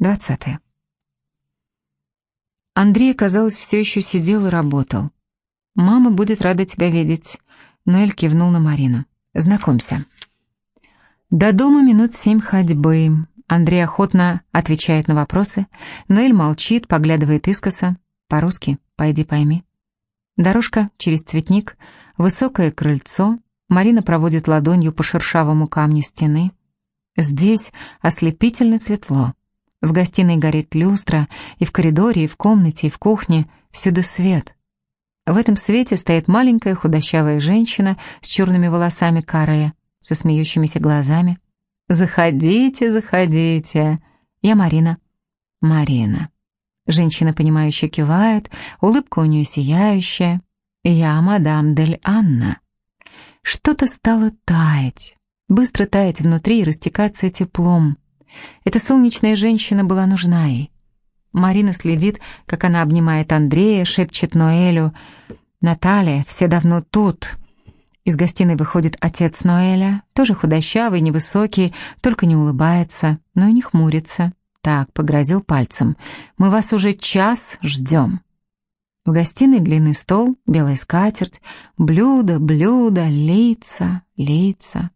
Двадцатое. Андрей, казалось, все еще сидел и работал. «Мама будет рада тебя видеть», — Ноэль кивнул на Марину. «Знакомься». До дома минут семь ходьбы. Андрей охотно отвечает на вопросы. Ноэль молчит, поглядывает искоса. По-русски «пойди пойми». Дорожка через цветник, высокое крыльцо. Марина проводит ладонью по шершавому камню стены. Здесь ослепительно светло. В гостиной горит люстра, и в коридоре, и в комнате, и в кухне всюду свет. В этом свете стоит маленькая худощавая женщина с черными волосами карая, со смеющимися глазами. «Заходите, заходите!» «Я Марина». «Марина». Женщина, понимающе кивает, улыбка у нее сияющая. «Я мадам Дель Анна». Что-то стало таять, быстро таять внутри и растекаться теплом. Эта солнечная женщина была нужна ей. Марина следит, как она обнимает Андрея, шепчет Ноэлю. «Наталья, все давно тут». Из гостиной выходит отец Ноэля, тоже худощавый, невысокий, только не улыбается, но и не хмурится. Так, погрозил пальцем. «Мы вас уже час ждем». В гостиной длинный стол, белая скатерть, блюда, блюда, лица, лица.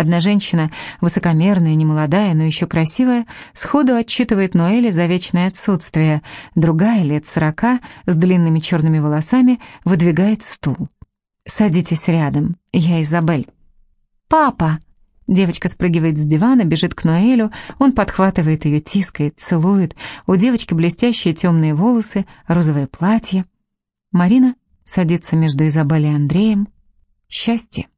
Одна женщина, высокомерная, немолодая, но еще красивая, сходу отчитывает Ноэля за вечное отсутствие. Другая, лет сорока, с длинными черными волосами, выдвигает стул. «Садитесь рядом, я Изабель». «Папа!» Девочка спрыгивает с дивана, бежит к Ноэлю, он подхватывает ее, тискает, целует. У девочки блестящие темные волосы, розовое платье. Марина садится между Изабель и Андреем. Счастье.